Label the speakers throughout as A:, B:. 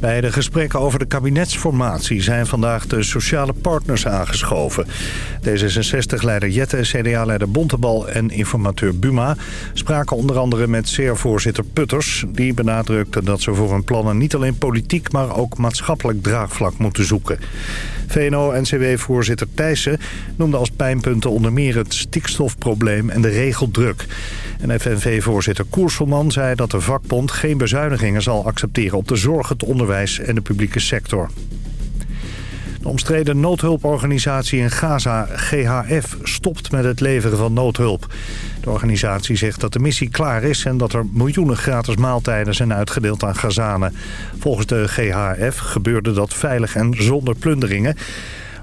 A: Bij de gesprekken over de kabinetsformatie zijn vandaag de sociale partners aangeschoven. D66-leider Jette, CDA-leider Bontebal en informateur Buma spraken onder andere met CER-voorzitter Putters. Die benadrukte dat ze voor hun plannen niet alleen politiek, maar ook maatschappelijk draagvlak moeten zoeken. VNO-NCW-voorzitter Thijssen noemde als pijnpunten onder meer het stikstofprobleem en de regeldruk. En FNV-voorzitter Koerselman zei dat de vakbond geen bezuinigingen zal accepteren op de zorg, het onderwijs en de publieke sector. De omstreden noodhulporganisatie in Gaza, GHF, stopt met het leveren van noodhulp. De organisatie zegt dat de missie klaar is en dat er miljoenen gratis maaltijden zijn uitgedeeld aan Gazanen. Volgens de GHF gebeurde dat veilig en zonder plunderingen.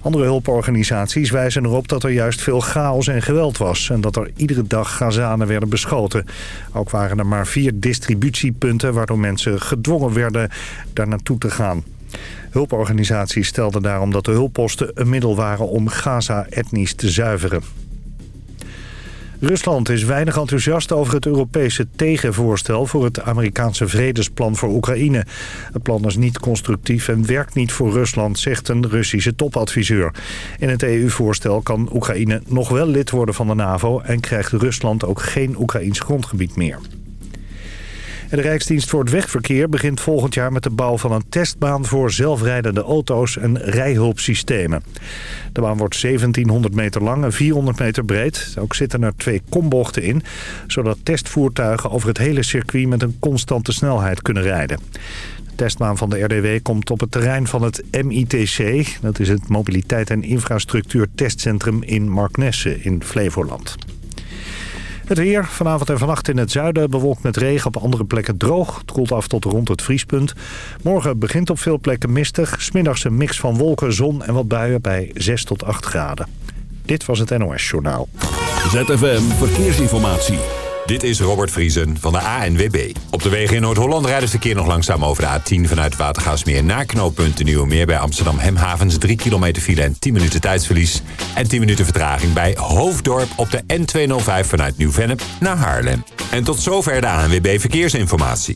A: Andere hulporganisaties wijzen erop dat er juist veel chaos en geweld was... en dat er iedere dag Gazanen werden beschoten. Ook waren er maar vier distributiepunten... waardoor mensen gedwongen werden daar naartoe te gaan. Hulporganisaties stelden daarom dat de hulpposten een middel waren om Gaza etnisch te zuiveren. Rusland is weinig enthousiast over het Europese tegenvoorstel voor het Amerikaanse vredesplan voor Oekraïne. Het plan is niet constructief en werkt niet voor Rusland, zegt een Russische topadviseur. In het EU-voorstel kan Oekraïne nog wel lid worden van de NAVO en krijgt Rusland ook geen Oekraïns grondgebied meer de Rijksdienst voor het Wegverkeer begint volgend jaar met de bouw van een testbaan voor zelfrijdende auto's en rijhulpsystemen. De baan wordt 1700 meter lang en 400 meter breed. Ook zitten er twee kombochten in, zodat testvoertuigen over het hele circuit met een constante snelheid kunnen rijden. De testbaan van de RDW komt op het terrein van het MITC. Dat is het Mobiliteit en Infrastructuur Testcentrum in Marknesse in Flevoland. Het weer vanavond en vannacht in het zuiden bewolkt met regen. Op andere plekken droog. Het koelt af tot rond het vriespunt. Morgen begint op veel plekken mistig. Smiddags een mix van wolken, zon en wat buien bij 6 tot 8 graden. Dit was het NOS Journaal.
B: ZFM Verkeersinformatie.
C: Dit is Robert Vriesen van de ANWB. Op de wegen in Noord-Holland rijdt het verkeer nog langzaam over de A10... vanuit Watergaasmeer naar knooppunt Nieuwemeer... bij Amsterdam Hemhavens 3 kilometer file en 10 minuten tijdsverlies... en 10 minuten vertraging bij Hoofddorp op de N205 vanuit Nieuw-Vennep naar Haarlem. En tot zover de ANWB Verkeersinformatie.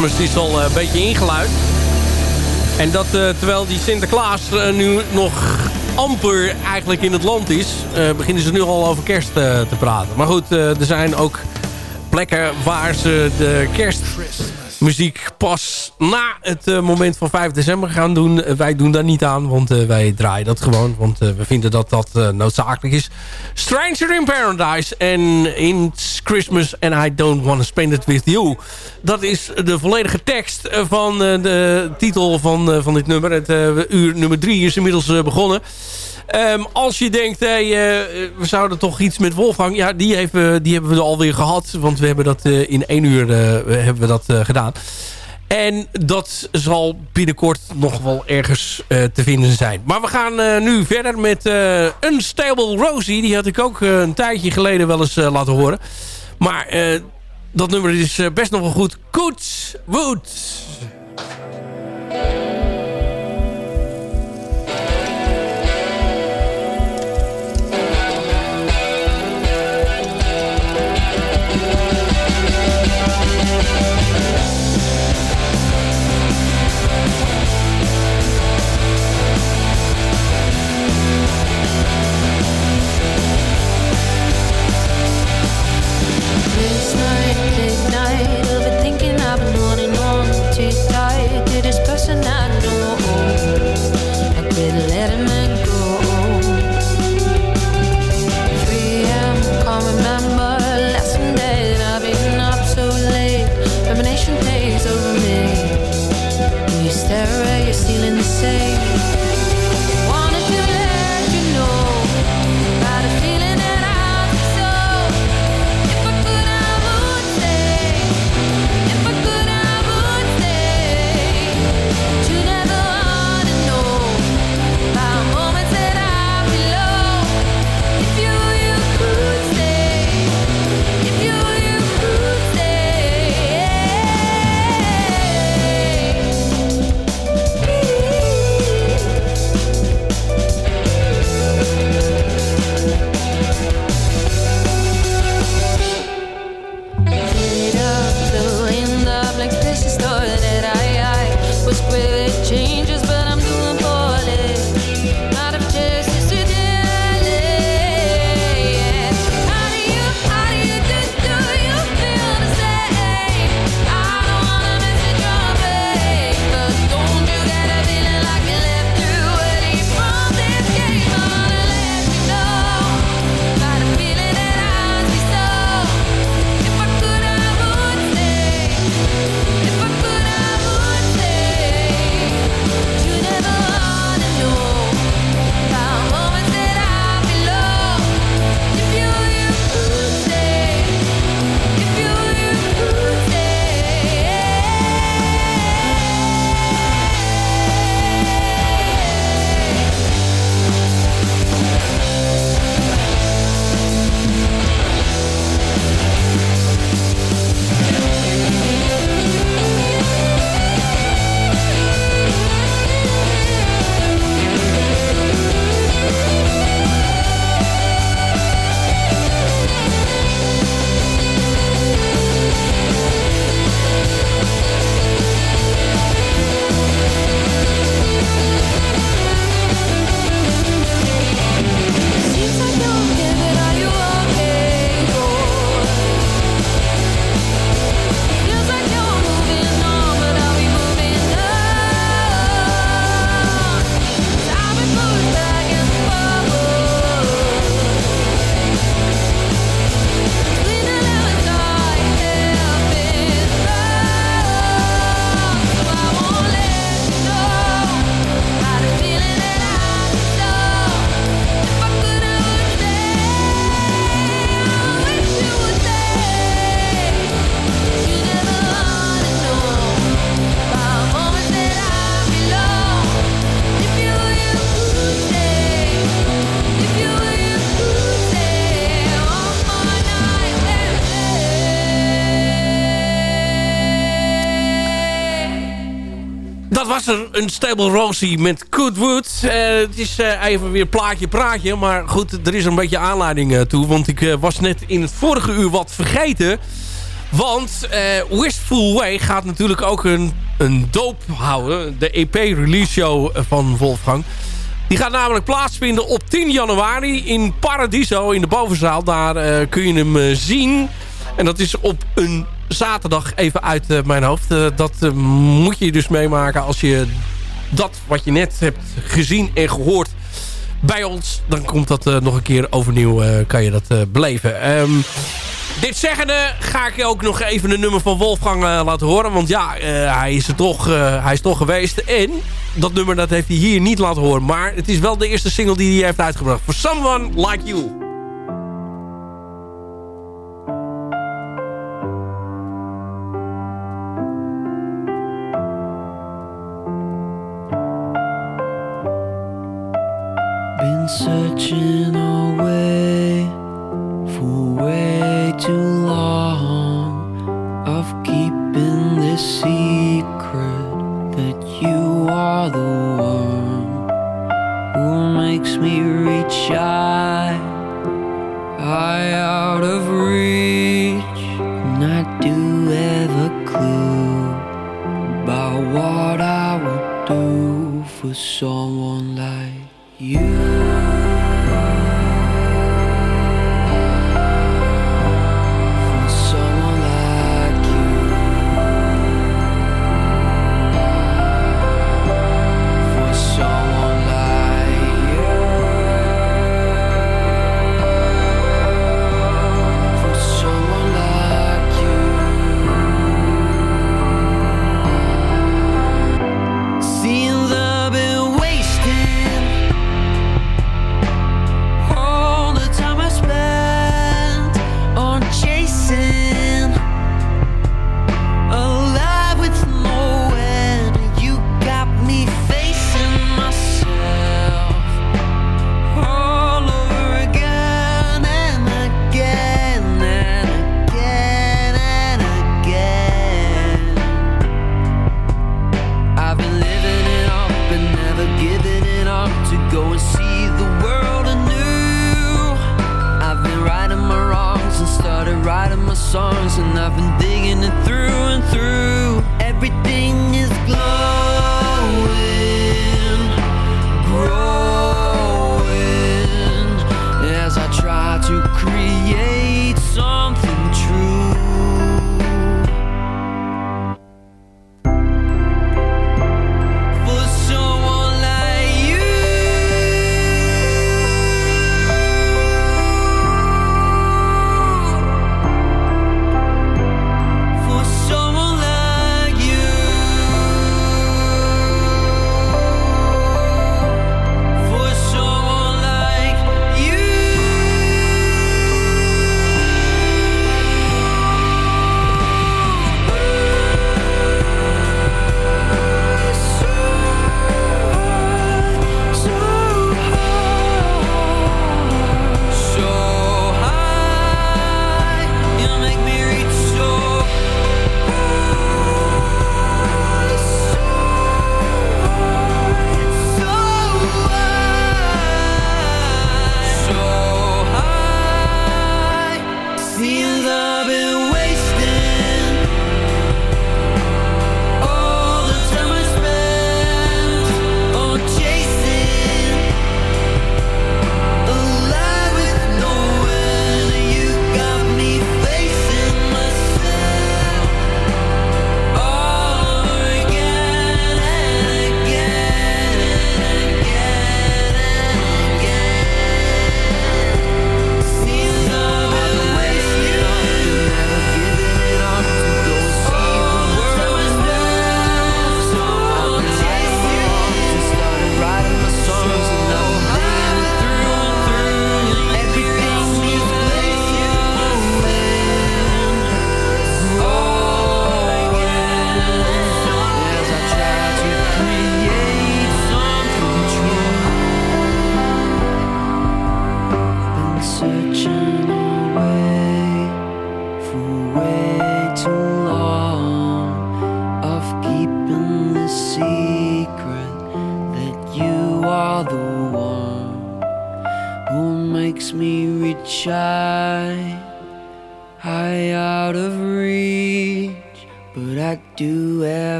D: Kerstmis is al een beetje ingeluid. En dat terwijl die Sinterklaas nu nog amper eigenlijk in het land is... beginnen ze nu al over kerst te praten. Maar goed, er zijn ook plekken waar ze de kerstmuziek pas na het uh, moment van 5 december gaan doen. Uh, wij doen daar niet aan, want uh, wij draaien dat gewoon. Want we vinden dat dat noodzakelijk is. Stranger in Paradise en It's Christmas and I Don't Want to Spend It With You. Dat is de volledige tekst van de titel van, van dit nummer. Het uur nummer 3 is inmiddels begonnen. Ehm, als je denkt, hey, uh, we zouden toch iets met Wolfgang... Ja, die, heeft, die hebben we alweer gehad. Want we hebben dat in één uur hebben we dat gedaan. En dat zal binnenkort nog wel ergens te vinden zijn. Maar we gaan nu verder met Unstable Rosie. Die had ik ook een tijdje geleden wel eens laten horen. Maar dat nummer is best nog wel goed. Good Wood. Een Stable Rosie met Goodwood. Uh, het is uh, even weer plaatje praatje. Maar goed, er is een beetje aanleiding uh, toe. Want ik was net in het vorige uur wat vergeten
E: Want Wistful Way gaat natuurlijk ook een, een doop houden. De EP-release show van Wolfgang. Die gaat namelijk plaatsvinden op 10 januari in Paradiso in de bovenzaal. Daar kun je hem zien. En dat is op een zaterdag even uit uh, mijn hoofd. dat moet je dus meemaken als je dat wat je net hebt gezien en gehoord bij ons. Dan komt dat nog een keer overnieuw, kan je dat beleven. Um, dit zeggende ga ik je ook nog even een nummer van Wolfgang laten horen. Want ja, hij, is er toch, hij is toch geweest. En dat nummer dat heeft hij hier niet laten horen. Maar het is wel de eerste single die hij heeft uitgebracht. For Someone Like You.
F: Searching away for way too long of keeping this secret that you are the one who makes me reach high,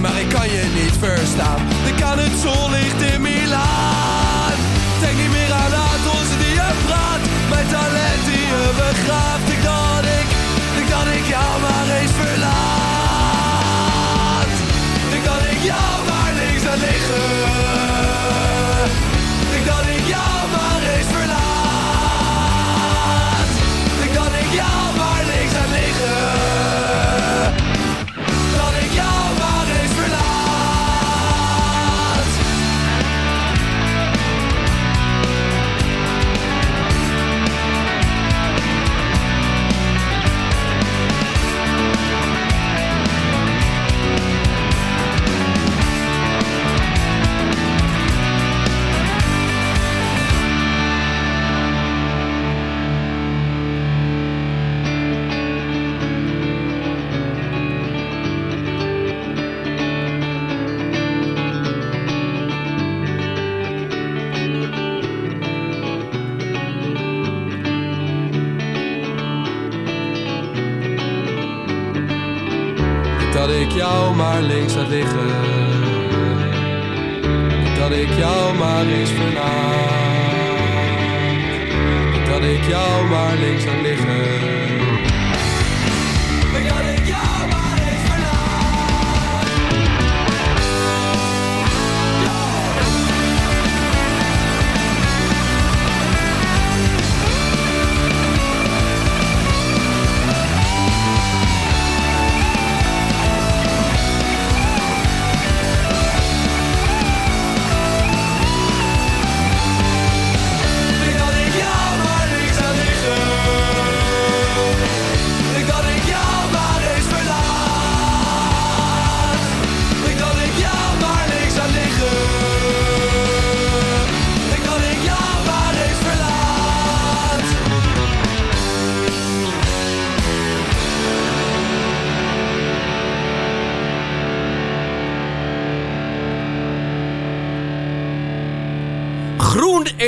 G: maar ik kan je niet verstaan.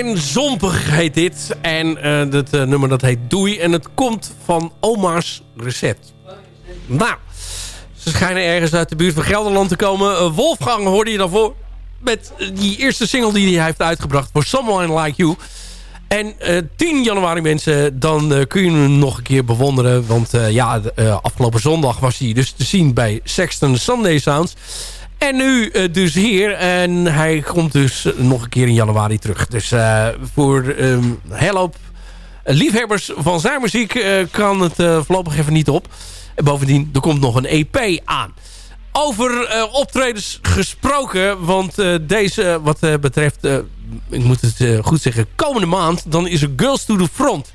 E: En zompig heet dit. En eh dat eh, nummer dat heet Doei. En het komt van oma's recept. Nou, ze schijnen ergens uit de buurt van Gelderland te komen. Eh, Wolfgang hoorde je daarvoor. Met die eerste single die hij heeft uitgebracht. For Someone Like You. En eh 10 januari mensen, dan kun je hem nog een keer bewonderen. Want ja, afgelopen zondag was hij dus te zien bij Sexton Sunday Sounds. En nu eh, dus hier. En hij komt dus nog een keer in januari terug. Dus eh, voor hoop liefhebbers van zijn muziek eh, kan het eh, voorlopig even niet op. En bovendien, er komt nog een EP aan. Over eh, optredens gesproken, want eh, deze wat eh, betreft, eh, ik moet het eh, goed zeggen, komende maand, dan is er Girls to the Front.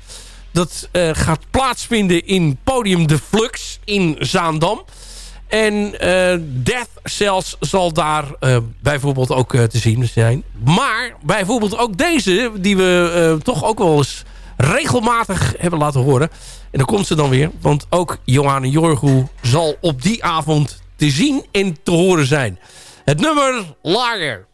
E: Dat eh, gaat plaatsvinden in Podium de Flux in Zaandam. En eh, Death Cells zal daar eh, bijvoorbeeld ook eh, te zien zijn. Maar bijvoorbeeld ook deze, die we toch ook wel eens regelmatig hebben laten horen. En dan komt ze dan weer, want ook Johanne Jorgu zal op die avond te zien en te horen zijn. Het nummer Lager.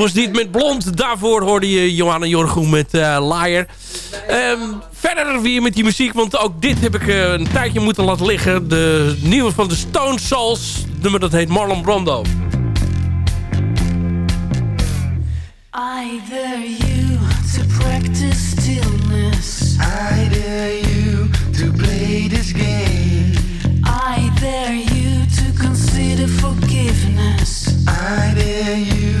E: was niet met Blond. Daarvoor hoorde je Johanna Jorgoen met uh, Liar. Um, verder weer met die muziek, want ook dit heb ik eh, een tijdje moeten laten liggen. De nieuwe van de Stone Souls, nummer dat heet Marlon Brando.
D: I dare you to practice stillness.
H: I dare you to play this game.
D: I dare you to consider forgiveness.
H: I dare you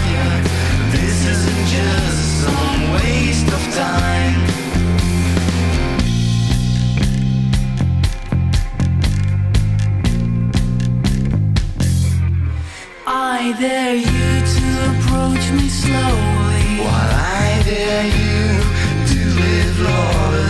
D: I dare you to approach me slowly.
H: While I dare you to live lawless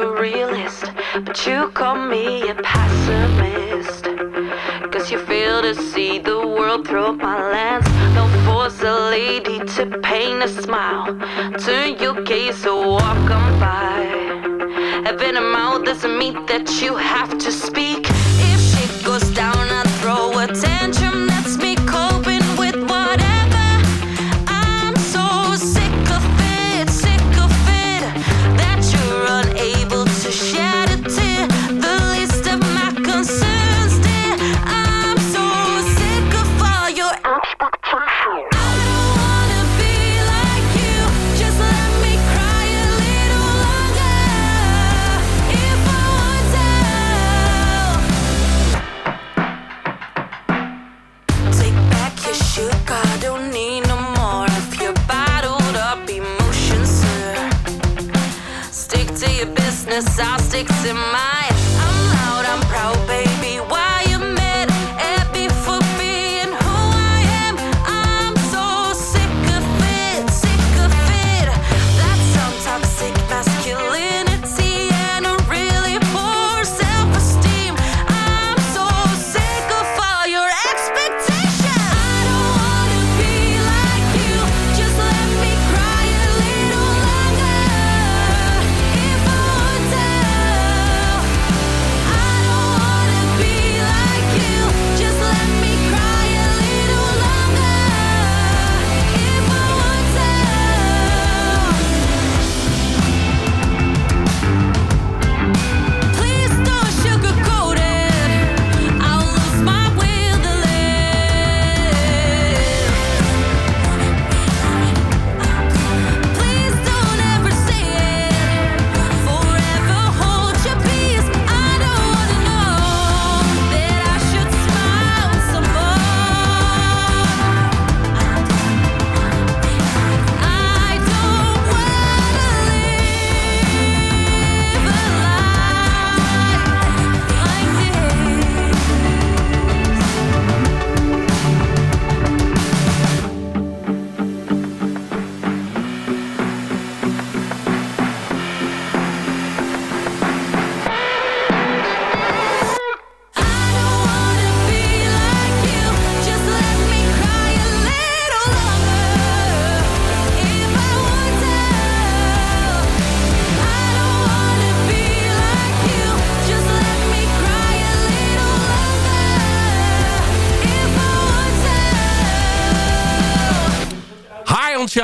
H: a
I: realist, but you call me a pessimist. Cause you fail to see the world through my lens. Don't force a lady to paint a smile. Turn your gaze or walk on by. Having a mouth doesn't mean that you have to speak.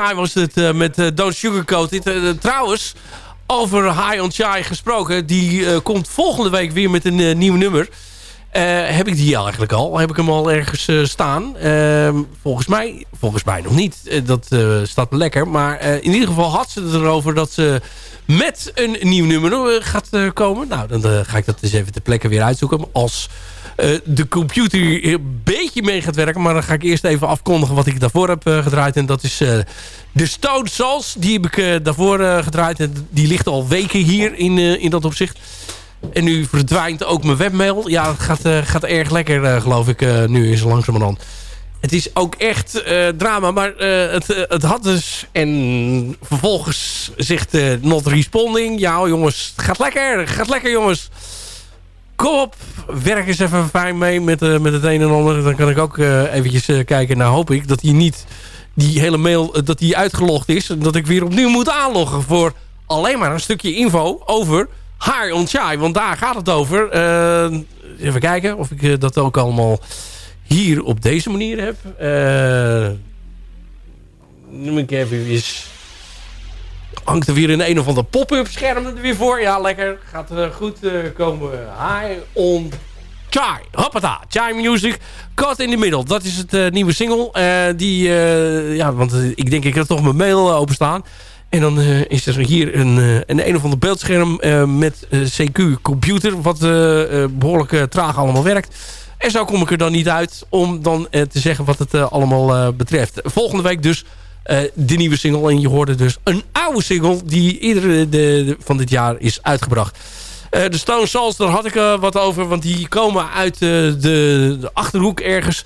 E: Shy was het uh, met uh, Don't Sugarcoat It. Uh, trouwens, over High on Shy gesproken. Die komt volgende week weer met een nieuw nummer. Heb ik die eigenlijk al? Heb ik hem al ergens staan? Ehm, volgens, mij, volgens mij nog niet. dat staat me lekker. Maar in ieder geval had ze het erover dat ze met een nieuw nummer gaat komen. Nou, dan ga ik dat eens even ter plekke weer uitzoeken. Als de computer een beetje mee gaat werken. Maar dan ga ik eerst even afkondigen wat ik daarvoor heb gedraaid. En dat is de Stone Souls. Die heb ik daarvoor gedraaid. En die ligt al weken hier in, in dat opzicht. En nu verdwijnt ook mijn webmail. Ja, het gaat, gaat erg lekker geloof ik nu is langzamerhand. Het is ook echt drama, maar het, het had dus... En vervolgens zegt not responding. Ja jongens, het gaat lekker, het gaat lekker jongens kom op, werk eens even fijn mee met, met het een en ander. Dan kan ik ook eventjes kijken. Nou hoop ik dat hij niet die hele mail dat die uitgelogd is. En dat ik weer opnieuw moet aanloggen voor alleen maar een stukje info over haar on Chai. Want daar gaat het over. even kijken of ik dat ook allemaal hier op deze manier heb. noem ik even eens hangt er weer een een of ander pop-up scherm er weer voor. Ja, lekker. Gaat goed komen. High on Chai. Hoppata. Chai Music. Cut in the Middle. Dat is het nieuwe single. die, ja, want ik denk ik heb toch mijn mail openstaan. En dan is er hier een, een een of ander beeldscherm met CQ computer. Wat behoorlijk traag allemaal werkt. En zo kom ik er dan niet uit om dan te zeggen wat het allemaal betreft. Volgende week dus de nieuwe single. En je hoorde dus een oude single die iedere de, van dit jaar is uitgebracht. De Stone Souls, daar had ik wat over. Want die komen uit de, Achterhoek ergens.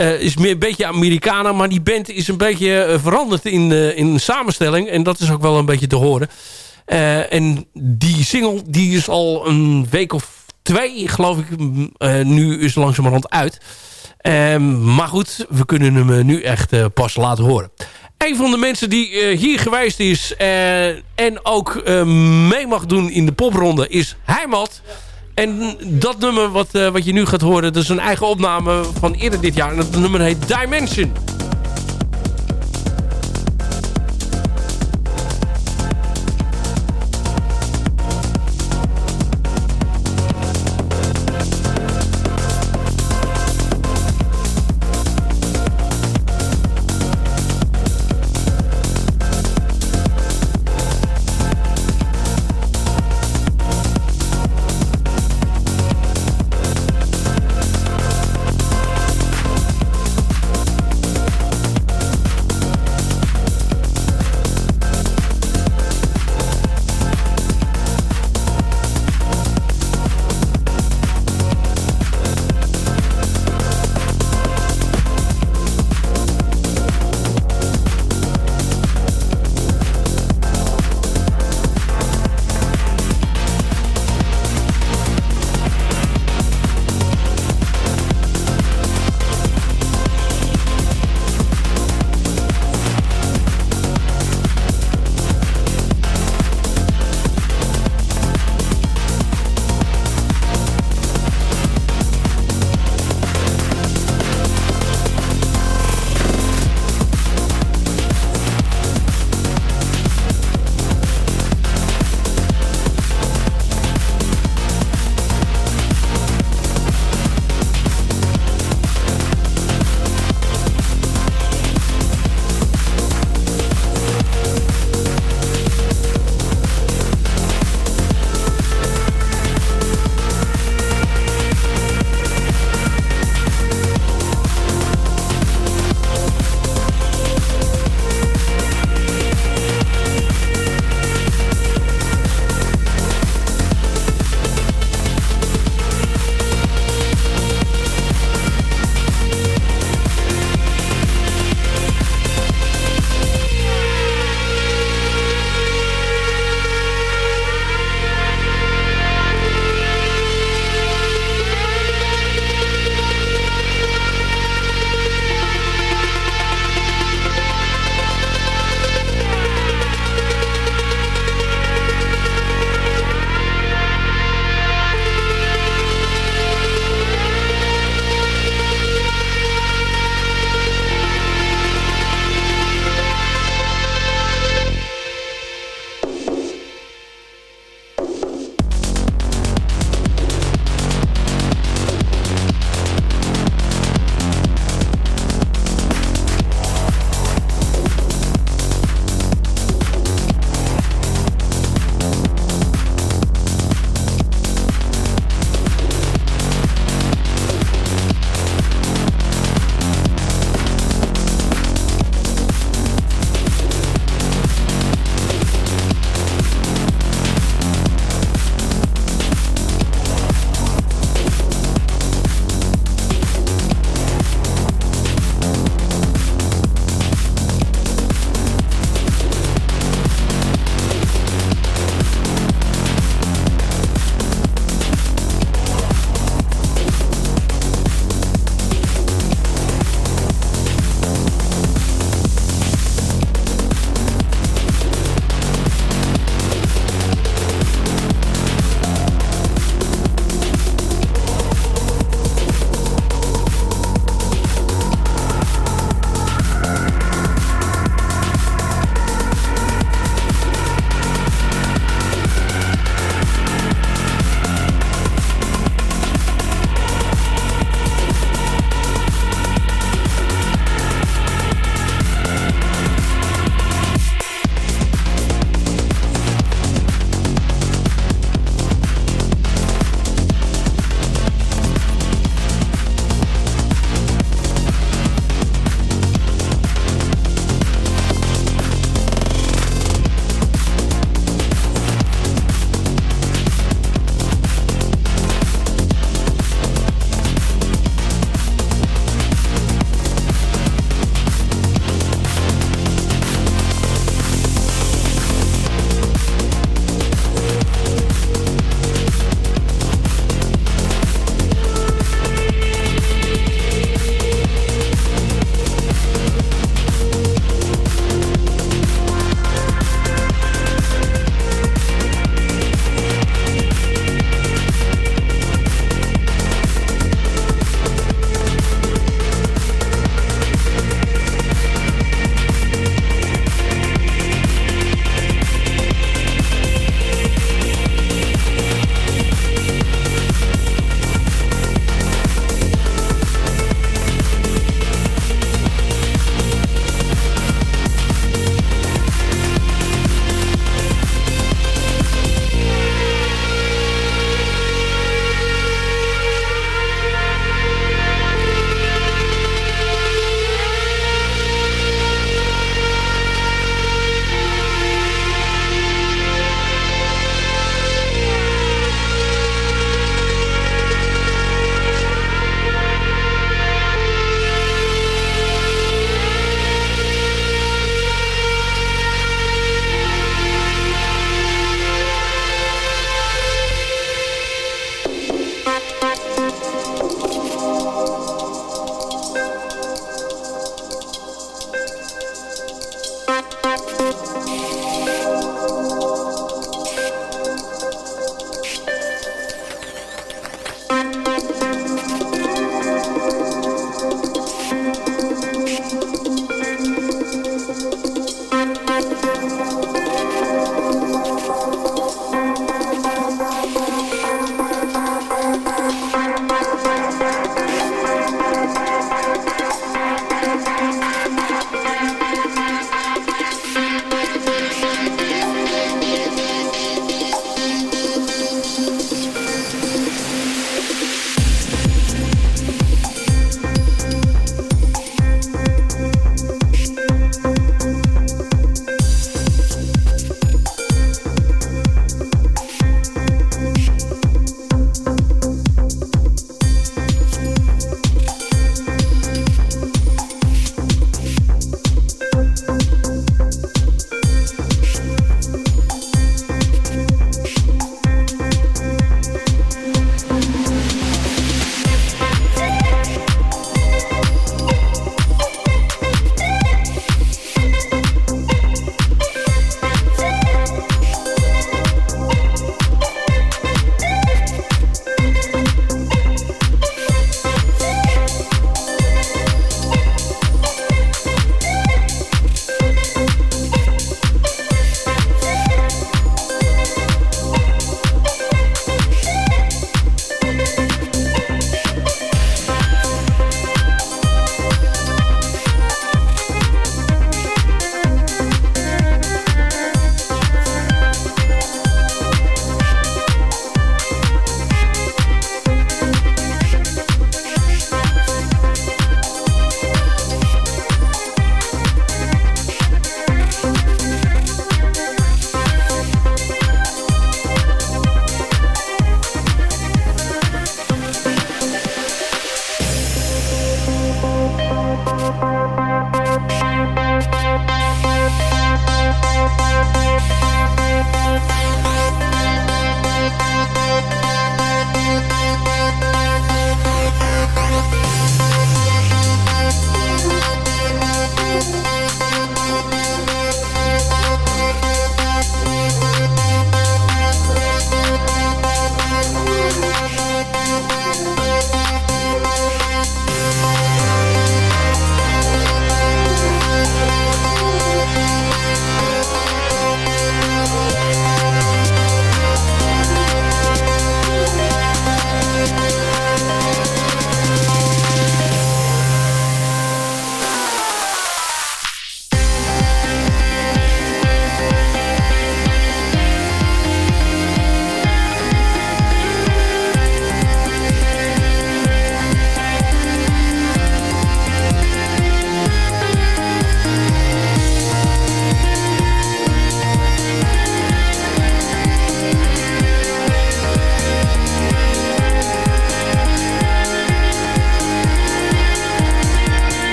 E: Is meer een beetje Amerikanen. Maar die band is een beetje veranderd in, in samenstelling. En dat is ook wel een beetje te horen. en die single die is al een week of twee, geloof ik, nu is langzamerhand uit. Ehm, maar goed, we kunnen hem nu echt pas laten horen. Een van de mensen die hier geweest is en ook uh, mee mag doen in de popronde is Heimat. En dat nummer wat, wat je nu gaat horen, dat is een eigen opname van eerder dit jaar. En dat nummer heet Dimension.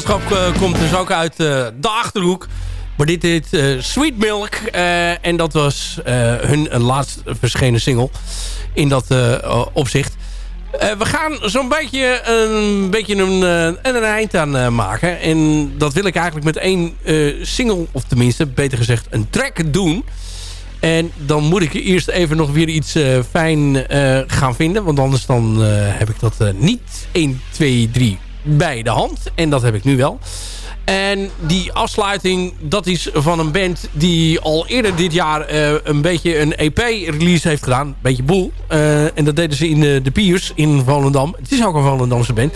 E: Gezelschap eh, komt dus ook uit eh, de Achterhoek. Maar dit heet eh, Sweet Milk. en dat was hun laatst verschenen single in dat opzicht. We gaan zo'n beetje een, beetje een, een eind aan maken. En dat wil ik eigenlijk met één single, of tenminste, beter gezegd, een track doen. En dan moet ik eerst even nog weer iets fijn gaan vinden. Want anders dan heb ik dat niet 1, 2, 3 bij de hand. En dat heb ik nu wel. En die afsluiting, dat is van een band die al eerder dit jaar eh, een beetje een EP-release heeft gedaan. Een beetje boel. Eh, en dat deden ze in de, de Piers in Volendam. Het is ook een Volendamse band.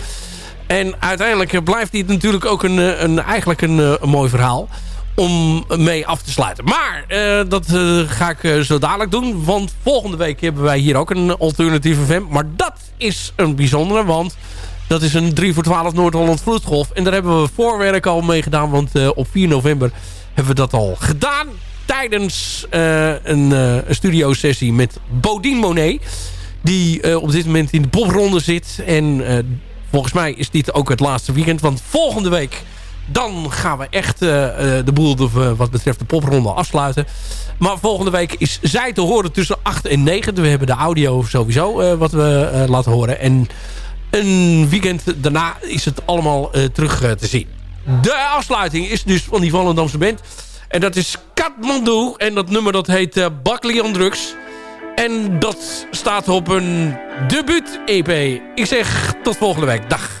E: En uiteindelijk blijft dit natuurlijk ook een, eh, een, eigenlijk een, mooi verhaal om mee af te sluiten. Maar dat ga ik zo dadelijk doen. Want volgende week hebben wij hier ook een alternatieve FM. Maar dat is een bijzondere, want dat is een 3 voor 12 Noord-Holland Vloedgolf. En daar hebben we voorwerk al mee gedaan. Want eh, op 4 november hebben we dat al gedaan. Tijdens eh, een, eh, een studio sessie met Bodine Monet. Die op dit moment in de popronde zit. En volgens mij is dit ook het laatste weekend. Want volgende week dan gaan we echt de boel wat betreft de popronde afsluiten. Maar volgende week is zij te horen tussen 8 en 9. We hebben de audio sowieso wat we laten horen. En een weekend daarna is het allemaal eh, terug eh, te zien. De afsluiting is dus van die Volendamse band. En dat is Kathmandu. En dat nummer dat heet uh, Buckley on Drugs. En dat staat op een debuut-EP. Ik zeg tot volgende week. Dag.